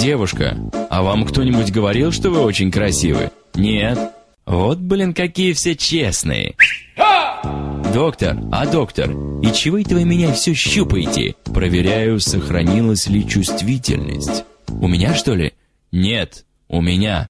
Девушка, а вам кто-нибудь говорил, что вы очень красивы? Нет? Вот, блин, какие все честные. Доктор, а доктор, и чего это вы меня все щупаете? Проверяю, сохранилась ли чувствительность. У меня, что ли? Нет, у меня.